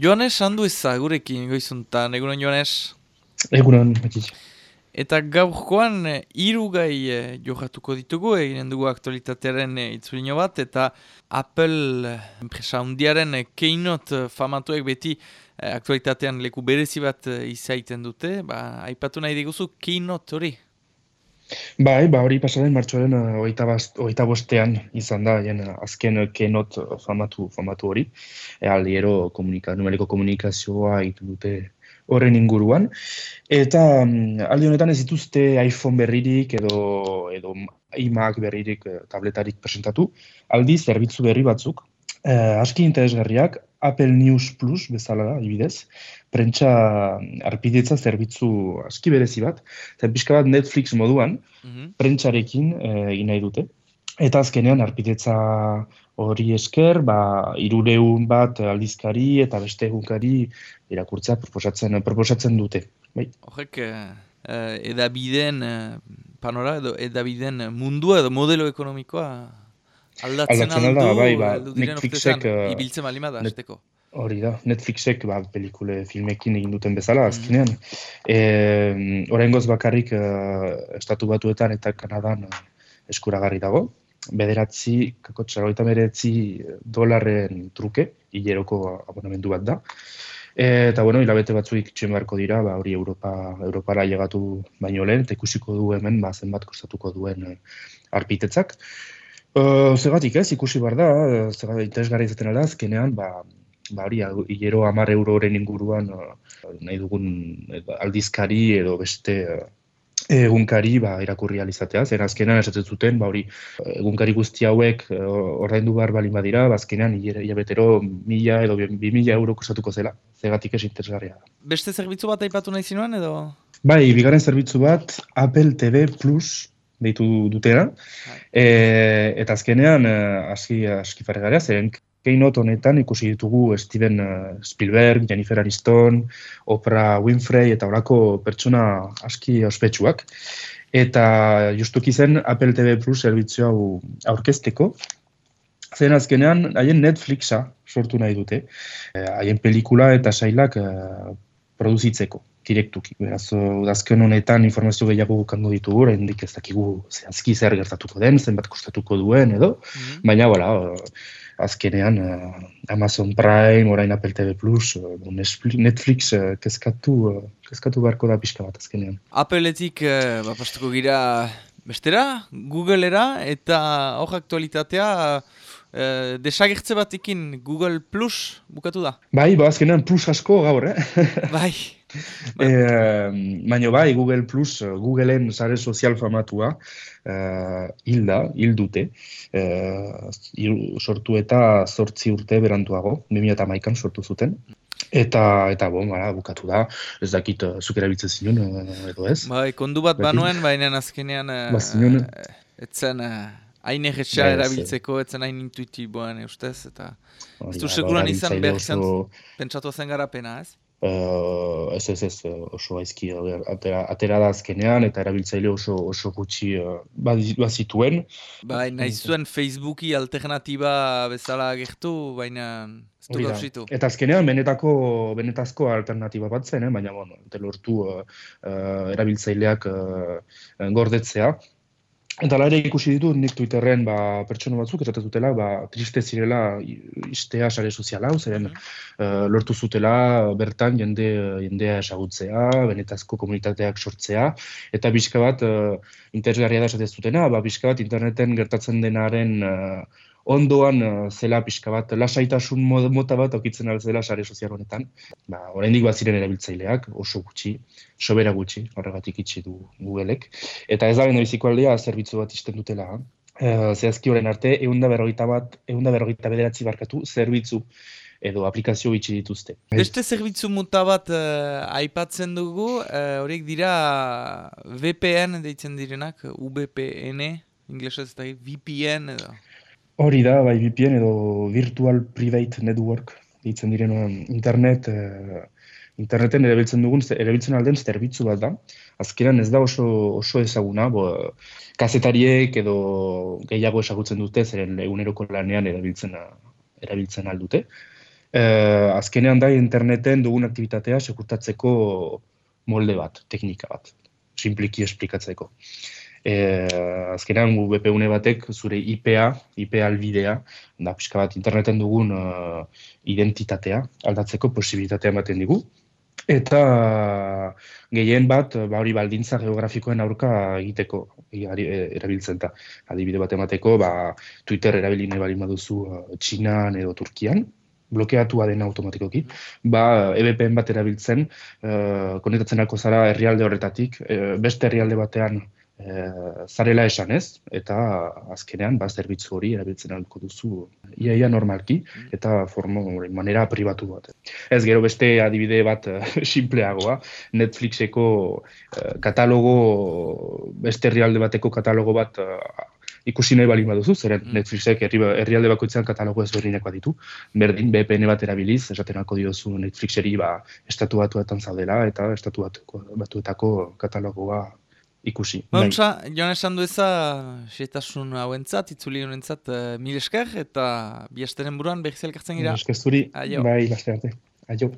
Joanes, handu eza, gurekin goizuntan, egunon Joanes? Egunon, Matitz. Eta gaurkoan hiru gai eh, johatuko ditugu, eginen dugu aktualitatearen eh, itzulino bat, eta Apple enpresa hundiaren eh, keynote famatuek beti eh, aktualitatean leku berezi bat eh, izaiten dute, ba, aipatu nahi diguzu keynote hori? Bai, ba hori pasaren martxoaren oita bostean izan da, jen, azken keynote famatu, famatu hori, e, aldiero komunika, numeriko komunikazioa itu dute horren inguruan. Eta um, aldi honetan ez dituzte iPhone berririk edo edo iMac berririk eh, tabletarik presentatu. Aldi zerbitzu berri batzuk. Eh, aski interesgarriak Apple News Plus bezala da, ibidez. Prentsa arpidetza zerbitzu aski berezi bat. Eta pixka bat Netflix moduan, mm -hmm. prentsarekin eh, egin nahi dute. Eta azkenean arpidetza hori esker, ba, irureun bat aldizkari eta beste egunkari irakurtzea proposatzen, proposatzen dute. Bai. Horrek, eh, edabideen eh, panora edo edabideen mundua edo modelo ekonomikoa aldatzen, aldatzen aldu, bai, ba, Netflixek... Uh, ibiltzen balima da, net, Hori da, Netflixek ba, pelikule filmekin egin duten bezala, mm. azkenean. Mm. E, bakarrik uh, estatu batuetan eta Kanadan uh, eskuragarri dago bederatzi, kako txaroita beretzi dolarren truke, hileroko abonamendu bat da. E, eta, bueno, hilabete batzuik itxen beharko dira, ba, hori Europa, Europara llegatu baino lehen, eta ikusiko du hemen, ba, zenbat kostatuko duen arpitetzak. Uh, zegatik ez, ikusi bar da, zegatik interesgarri izaten ala, azkenean, ba, ba hori, hilero amar euroren inguruan, uh, nahi dugun aldizkari edo beste egunkari ba, irakurri alizatea, zer azkenan esatzen zuten, ba, hori, egunkari guzti hauek ordaindu behar balin badira, ba, azkenan hilabetero mila edo bi mila euro kosatuko zela, zegatik ez interesgarria. Beste zerbitzu bat aipatu nahi zinuan edo? Bai, bigarren zerbitzu bat Apple TV Plus deitu dutera, e, eta azkenean, eh, aski, aski farregarea, zeren Keynote honetan ikusi ditugu Steven eh, Spielberg, Jennifer Aniston, Oprah Winfrey eta horako pertsona aski ospetsuak. Eta justuki zen Apple TV Plus servizio hau aurkezteko. Zen azkenean, haien Netflixa sortu nahi dute. Eh, haien pelikula eta sailak produzitzeko direktuki. Beraz, udazken honetan informazio gehiago gukango ditugu, oraindik ez dakigu zehazki zer gertatuko den, zenbat kostatuko duen edo, mm baina, voilà, azkenean uh, Amazon Prime, orain Apple TV Plus, Netflix kezkatu, kezkatu beharko da pixka bat azkenean. Appleetik uh, bapastuko gira bestera, Googleera eta hor aktualitatea uh, desagertze batekin Google Plus bukatu da. Bai, ba azkenean plus asko gaur, eh? bai. Eh, baina bai, Google Plus, Googleen sare sozial famatua, uh, hilda, hildute, uh, sortu eta zortzi urte berantuago, 2008an sortu zuten. Eta, eta bon, bara, bukatu da, ez dakit, uh, zuk erabiltzen zinun, uh, edo ez? Bai, kondu bat banuen, baina azkenean, uh, ba, etzen, uh, hain bai, erabiltzeko, etzen hain intuitiboan, eustez, eta... Ez du seguran izan behar izan, pentsatu zen garapena, ez? Uh, ez ez ez oso aizki atera, atera da azkenean eta erabiltzaile oso oso gutxi uh, bazituen. Bai, nahi zuen Facebooki alternatiba bezala gertu, baina ez du gauzitu. Eta azkenean benetako benetazko alternatiba bat zen, eh? baina bueno, lortu uh, uh, erabiltzaileak uh, gordetzea. Eta ere ikusi ditut nik Twitterren ba, pertsona batzuk esaten dutela, ba, triste zirela istea sare soziala, zeren mm lortu zutela bertan jende jendea esagutzea, benetazko komunitateak sortzea, eta bizka bat uh, interesgarria da esaten zutena, ba, bizka bat interneten gertatzen denaren uh, ondoan uh, zela pixka bat, lasaitasun mota bat okitzen alzela sare sozial honetan. Ba, oraindik bat ziren erabiltzaileak, oso gutxi, sobera gutxi, horregatik itxi du Googleek. Eta ez da benda biziko aldea, zerbitzu bat izten dutela. Uh, zehazki horren arte, eunda berrogeita bat, eunda berrogeita bederatzi barkatu, zerbitzu edo aplikazio itxi dituzte. Beste zerbitzu muta bat uh, aipatzen dugu, horiek dira VPN deitzen direnak, VPN, inglesez eta VPN edo. Hori da, bai VPN edo Virtual Private Network, ditzen diren internet, eh, interneten erabiltzen dugun, erabiltzen alden zerbitzu bat da. Azkenan ez da oso, oso ezaguna, bo, kazetariek edo gehiago esagutzen dute, zeren eguneroko lanean erabiltzen, erabiltzen aldute. Uh, azkenean da interneten dugun aktivitatea sekurtatzeko molde bat, teknika bat, simpliki esplikatzeko. E, azkenean VPN batek zure IPA, IP albidea, da pixka bat interneten dugun uh, identitatea aldatzeko posibilitatea ematen digu. Eta gehien bat, ba hori baldintza geografikoen aurka egiteko erabiltzen da. Adibide bat emateko, ba, Twitter erabili nahi bali maduzu Txinan edo Turkian, blokeatua den automatikoki, ba, EBPN bat erabiltzen, uh, konektatzen zara herrialde horretatik, uh, beste herrialde batean uh, zarela esan ez, eta azkenean, ba, zerbitzu hori erabiltzen alko duzu iaia normalki, eta formo, manera pribatu bat. Ez gero beste adibide bat uh, simpleagoa, Netflixeko uh, katalogo, beste herrialde bateko katalogo bat ikusi nahi bali baduzu, zeren mm. Netflixek herrialde bakoitzean katalogo ezberdinak ditu. Berdin, VPN bat erabiliz, esatenako diozu Netflixeri ba, estatu batuetan zaudela, eta estatu batuetako katalogoa ikusi. Bauntza, joan esan dueza, xetasun hauentzat, itzuli honentzat, uh, mil esker, eta bi buruan behiz elkartzen gira. Mil esker zuri, bai, arte. Aio.